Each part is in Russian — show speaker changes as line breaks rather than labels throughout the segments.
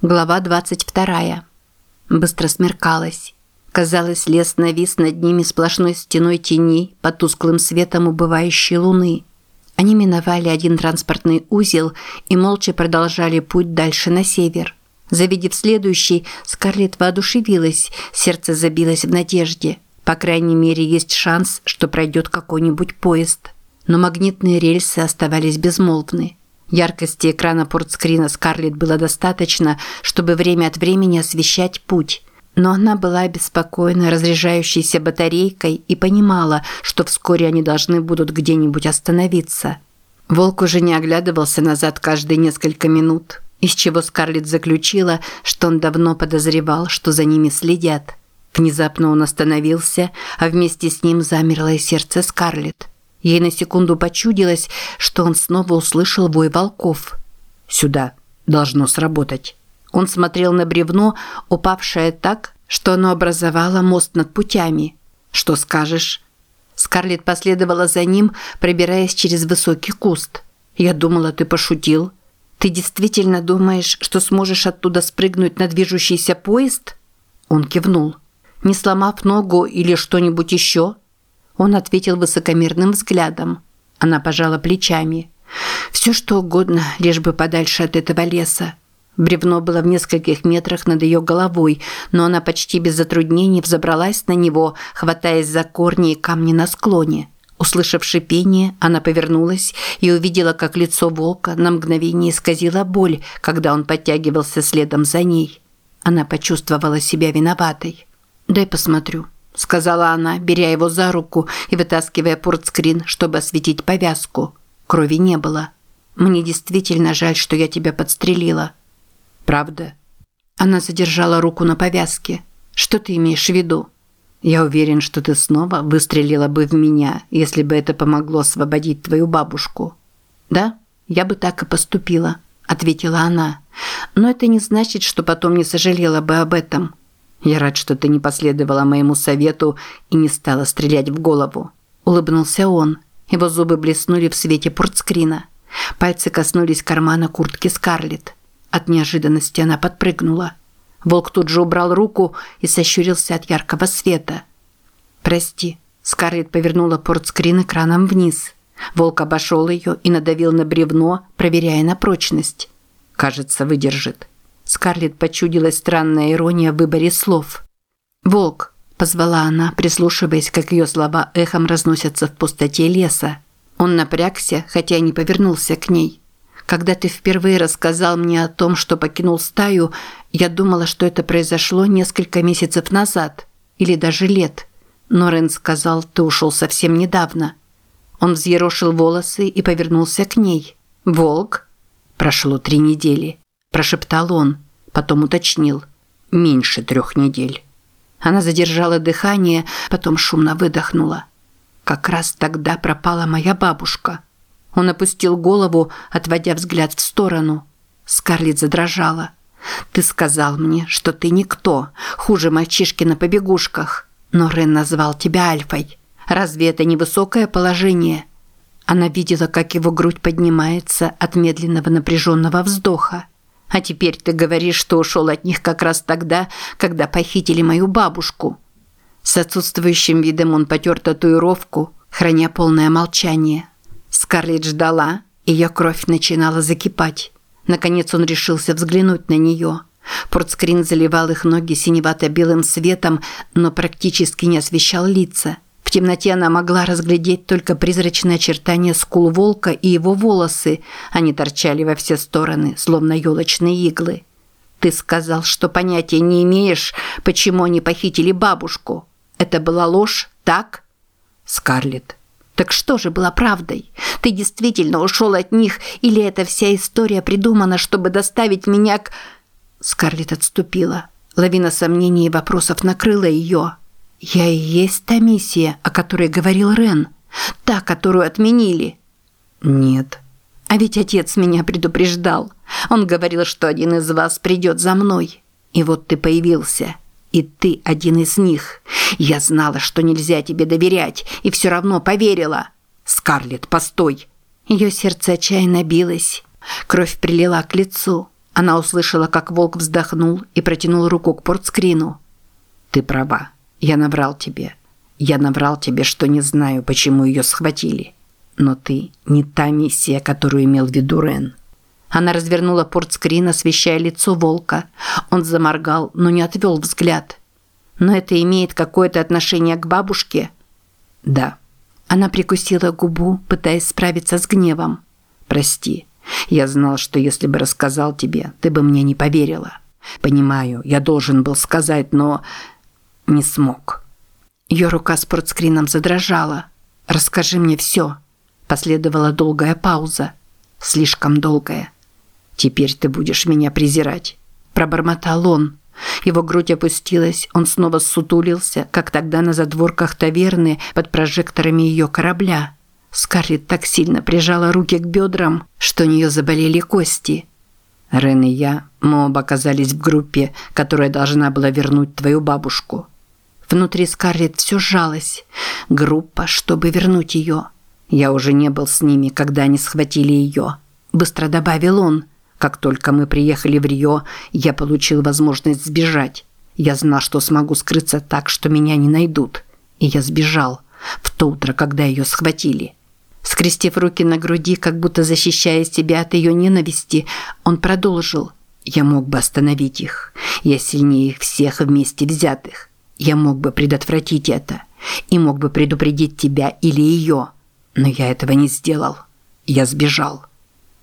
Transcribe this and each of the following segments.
Глава 22. Быстро смеркалось. Казалось, лес навис над ними сплошной стеной теней под тусклым светом убывающей луны. Они миновали один транспортный узел и молча продолжали путь дальше на север. Завидев следующий, Скарлетт воодушевилась, сердце забилось в надежде. По крайней мере, есть шанс, что пройдет какой-нибудь поезд. Но магнитные рельсы оставались безмолвны. Яркости экрана портскрина Скарлетт было достаточно, чтобы время от времени освещать путь. Но она была обеспокоена разряжающейся батарейкой и понимала, что вскоре они должны будут где-нибудь остановиться. Волк уже не оглядывался назад каждые несколько минут, из чего Скарлетт заключила, что он давно подозревал, что за ними следят. Внезапно он остановился, а вместе с ним замерло и сердце Скарлетт. Ей на секунду почудилось, что он снова услышал вой волков. «Сюда. Должно сработать». Он смотрел на бревно, упавшее так, что оно образовало мост над путями. «Что скажешь?» Скарлетт последовала за ним, пробираясь через высокий куст. «Я думала, ты пошутил. Ты действительно думаешь, что сможешь оттуда спрыгнуть на движущийся поезд?» Он кивнул. «Не сломав ногу или что-нибудь еще?» Он ответил высокомерным взглядом. Она пожала плечами. «Все что угодно, лишь бы подальше от этого леса». Бревно было в нескольких метрах над ее головой, но она почти без затруднений взобралась на него, хватаясь за корни и камни на склоне. Услышав шипение, она повернулась и увидела, как лицо волка на мгновение исказило боль, когда он подтягивался следом за ней. Она почувствовала себя виноватой. «Дай посмотрю», сказала она, беря его за руку и вытаскивая портскрин, чтобы осветить повязку. Крови не было. Мне действительно жаль, что я тебя подстрелила. Правда? Она задержала руку на повязке. Что ты имеешь в виду? Я уверен, что ты снова выстрелила бы в меня, если бы это помогло освободить твою бабушку. Да? Я бы так и поступила, ответила она. Но это не значит, что потом не сожалела бы об этом. Я рад, что ты не последовала моему совету и не стала стрелять в голову. Улыбнулся он. Его зубы блеснули в свете портскрина. Пальцы коснулись кармана куртки Скарлетт. От неожиданности она подпрыгнула. Волк тут же убрал руку и сощурился от яркого света. «Прости». Скарлетт повернула портскрин экраном вниз. Волк обошел ее и надавил на бревно, проверяя на прочность. «Кажется, выдержит». Скарлетт почудилась странная ирония в выборе слов. «Волк», – позвала она, прислушиваясь, как ее слова эхом разносятся в пустоте леса. Он напрягся, хотя не повернулся к ней. «Когда ты впервые рассказал мне о том, что покинул стаю, я думала, что это произошло несколько месяцев назад, или даже лет. Но Рен сказал, ты ушел совсем недавно». Он взъерошил волосы и повернулся к ней. «Волк?» Прошло три недели прошептал он, потом уточнил. Меньше трех недель. Она задержала дыхание, потом шумно выдохнула. Как раз тогда пропала моя бабушка. Он опустил голову, отводя взгляд в сторону. Скарлетт задрожала. Ты сказал мне, что ты никто, хуже мальчишки на побегушках. Но Рен назвал тебя Альфой. Разве это не высокое положение? Она видела, как его грудь поднимается от медленного напряженного вздоха. А теперь ты говоришь, что ушел от них как раз тогда, когда похитили мою бабушку». С отсутствующим видом он потер татуировку, храня полное молчание. Скарлетт ждала, ее кровь начинала закипать. Наконец он решился взглянуть на нее. Портскрин заливал их ноги синевато-белым светом, но практически не освещал лица – в темноте она могла разглядеть только призрачные очертания скул волка и его волосы. Они торчали во все стороны, словно елочные иглы. «Ты сказал, что понятия не имеешь, почему они похитили бабушку. Это была ложь, так?» «Скарлетт». «Так что же было правдой? Ты действительно ушел от них, или эта вся история придумана, чтобы доставить меня к...» Скарлетт отступила. Лавина сомнений и вопросов накрыла ее. «Я и есть та миссия, которой говорил Рен. Та, которую отменили». «Нет». «А ведь отец меня предупреждал. Он говорил, что один из вас придет за мной. И вот ты появился. И ты один из них. Я знала, что нельзя тебе доверять, и все равно поверила». «Скарлетт, постой!» Ее сердце отчаянно билось. Кровь прилила к лицу. Она услышала, как волк вздохнул и протянул руку к портскрину. «Ты права. Я наврал тебе. Я наврал тебе, что не знаю, почему ее схватили. Но ты не та миссия, которую имел в виду Рен». Она развернула портскрин, освещая лицо волка. Он заморгал, но не отвел взгляд. «Но это имеет какое-то отношение к бабушке?» «Да». Она прикусила губу, пытаясь справиться с гневом. «Прости. Я знал, что если бы рассказал тебе, ты бы мне не поверила. Понимаю, я должен был сказать, но не смог». Ее рука с портскрином задрожала. «Расскажи мне все». Последовала долгая пауза. Слишком долгая. «Теперь ты будешь меня презирать», – пробормотал он. Его грудь опустилась, он снова сутулился, как тогда на задворках таверны под прожекторами ее корабля. Скарлетт так сильно прижала руки к бедрам, что у нее заболели кости. «Рен и я, мы оба оказались в группе, которая должна была вернуть твою бабушку». Внутри Скарлетт все сжалось. Группа, чтобы вернуть ее. Я уже не был с ними, когда они схватили ее. Быстро добавил он – как только мы приехали в Рио, я получил возможность сбежать. Я знал, что смогу скрыться так, что меня не найдут. И я сбежал. В то утро, когда ее схватили. Скрестив руки на груди, как будто защищая себя от ее ненависти, он продолжил. Я мог бы остановить их. Я сильнее их всех вместе взятых. Я мог бы предотвратить это. И мог бы предупредить тебя или ее. Но я этого не сделал. Я сбежал.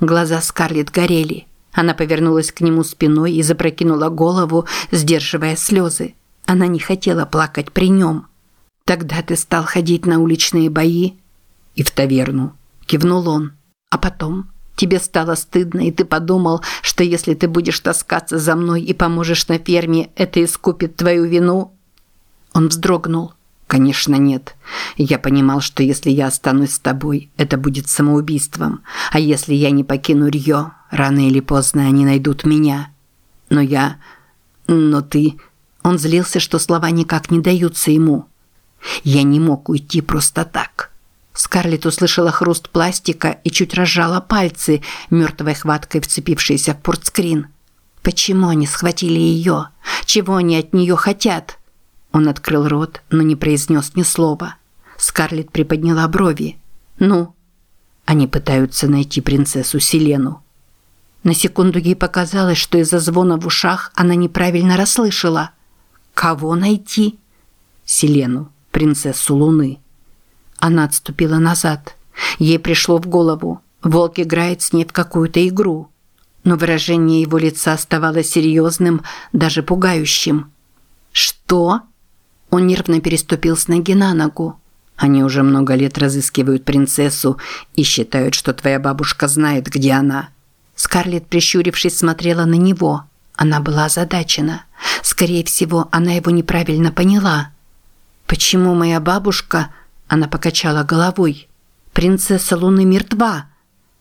Глаза Скарлетт горели. Она повернулась к нему спиной и запрокинула голову, сдерживая слезы. Она не хотела плакать при нем. «Тогда ты стал ходить на уличные бои?» «И в таверну», – кивнул он. «А потом?» Тебе стало стыдно, и ты подумал, что если ты будешь таскаться за мной и поможешь на ферме, это искупит твою вину?» Он вздрогнул. Конечно, нет. Я понимал, что если я останусь с тобой, это будет самоубийством. А если я не покину Рио, рано или поздно они найдут меня. Но я... Но ты... Он злился, что слова никак не даются ему. Я не мог уйти просто так. Скарлетт услышала хруст пластика и чуть разжала пальцы, мертвой хваткой вцепившиеся в портскрин. Почему они схватили ее? Чего они от нее хотят? Он открыл рот, но не произнес ни слова. Скарлетт приподняла брови. «Ну?» Они пытаются найти принцессу Селену. На секунду ей показалось, что из-за звона в ушах она неправильно расслышала. «Кого найти?» «Селену, принцессу Луны». Она отступила назад. Ей пришло в голову. Волк играет с ней в какую-то игру. Но выражение его лица оставалось серьезным, даже пугающим. «Что?» Он нервно переступил с ноги на ногу. Они уже много лет разыскивают принцессу и считают, что твоя бабушка знает, где она. Скарлетт, прищурившись, смотрела на него. Она была озадачена. Скорее всего, она его неправильно поняла. «Почему моя бабушка...» Она покачала головой. «Принцесса Луны мертва».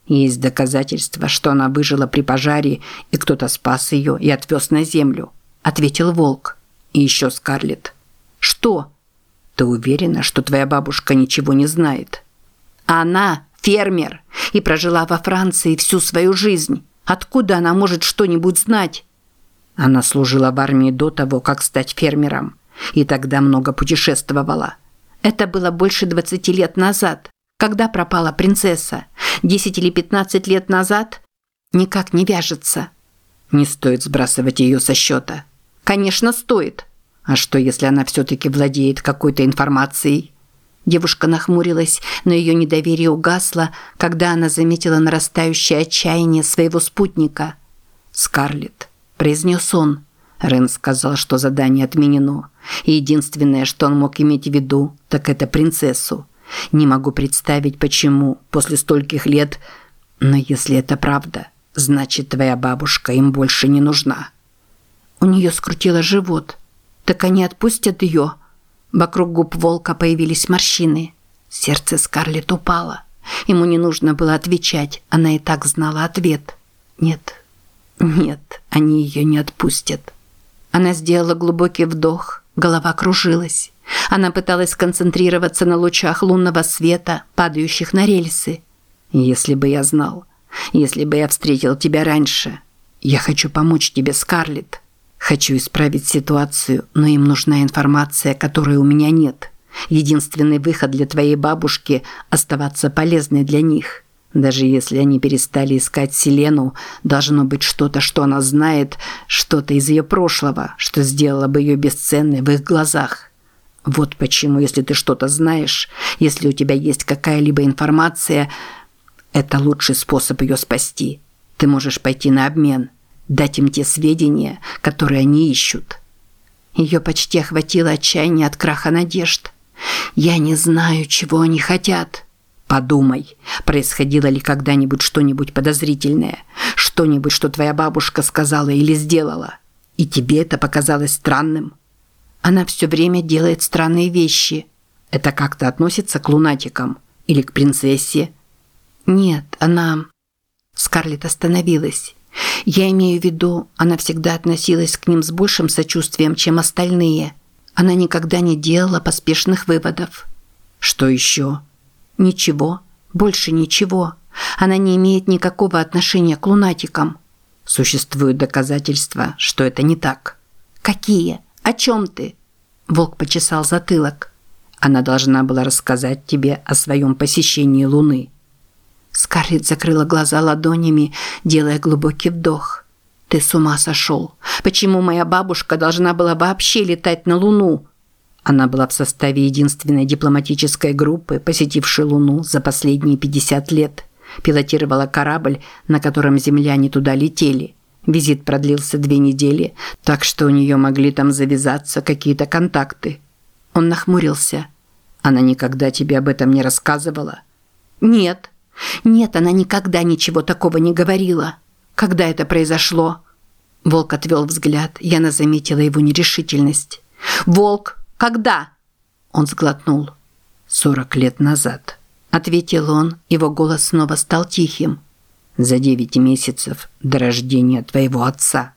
Есть доказательства, что она выжила при пожаре, и кто-то спас ее и отвез на землю, ответил волк. И еще Скарлетт. Что? Ты уверена, что твоя бабушка ничего не знает? Она фермер и прожила во Франции всю свою жизнь. Откуда она может что-нибудь знать? Она служила в армии до того, как стать фермером, и тогда много путешествовала. Это было больше 20 лет назад. Когда пропала принцесса? 10 или 15 лет назад? Никак не вяжется. Не стоит сбрасывать ее со счета. Конечно, стоит. А что, если она все-таки владеет какой-то информацией? Девушка нахмурилась, но ее недоверие угасло, когда она заметила нарастающее отчаяние своего спутника. «Скарлетт», – произнес он. Рен сказал, что задание отменено. И единственное, что он мог иметь в виду, так это принцессу. Не могу представить, почему после стольких лет... Но если это правда, значит, твоя бабушка им больше не нужна. У нее скрутило живот – так они отпустят ее. Вокруг губ волка появились морщины. Сердце Скарлетт упало. Ему не нужно было отвечать, она и так знала ответ. Нет, нет, они ее не отпустят. Она сделала глубокий вдох, голова кружилась. Она пыталась сконцентрироваться на лучах лунного света, падающих на рельсы. «Если бы я знал, если бы я встретил тебя раньше, Я хочу помочь тебе, Скарлетт. Хочу исправить ситуацию, но им нужна информация, которой у меня нет. Единственный выход для твоей бабушки – оставаться полезной для них. Даже если они перестали искать Селену, должно быть что-то, что она знает, что-то из ее прошлого, что сделало бы ее бесценной в их глазах. Вот почему, если ты что-то знаешь, если у тебя есть какая-либо информация, это лучший способ ее спасти. Ты можешь пойти на обмен, дать им те сведения, которые они ищут. Ее почти охватило отчаяние от краха надежд. Я не знаю, чего они хотят. Подумай, происходило ли когда-нибудь что-нибудь подозрительное, что-нибудь, что твоя бабушка сказала или сделала, и тебе это показалось странным. Она все время делает странные вещи. Это как-то относится к лунатикам или к принцессе? Нет, она... Скарлетт остановилась. Я имею в виду, она всегда относилась к ним с большим сочувствием, чем остальные. Она никогда не делала поспешных выводов. Что еще? Ничего, больше ничего. Она не имеет никакого отношения к лунатикам. Существуют доказательства, что это не так. Какие? О чем ты? Волк почесал затылок. Она должна была рассказать тебе о своем посещении Луны. Скарлетт закрыла глаза ладонями, делая глубокий вдох. Ты с ума сошел? Почему моя бабушка должна была вообще летать на Луну? Она была в составе единственной дипломатической группы, посетившей Луну за последние 50 лет. Пилотировала корабль, на котором земляне туда летели. Визит продлился две недели, так что у нее могли там завязаться какие-то контакты. Он нахмурился. Она никогда тебе об этом не рассказывала? Нет. Нет, она никогда ничего такого не говорила. Когда это произошло? Волк отвел взгляд, и она заметила его нерешительность. «Волк, когда?» Он сглотнул. «Сорок лет назад», – ответил он, его голос снова стал тихим. «За девять месяцев до рождения твоего отца».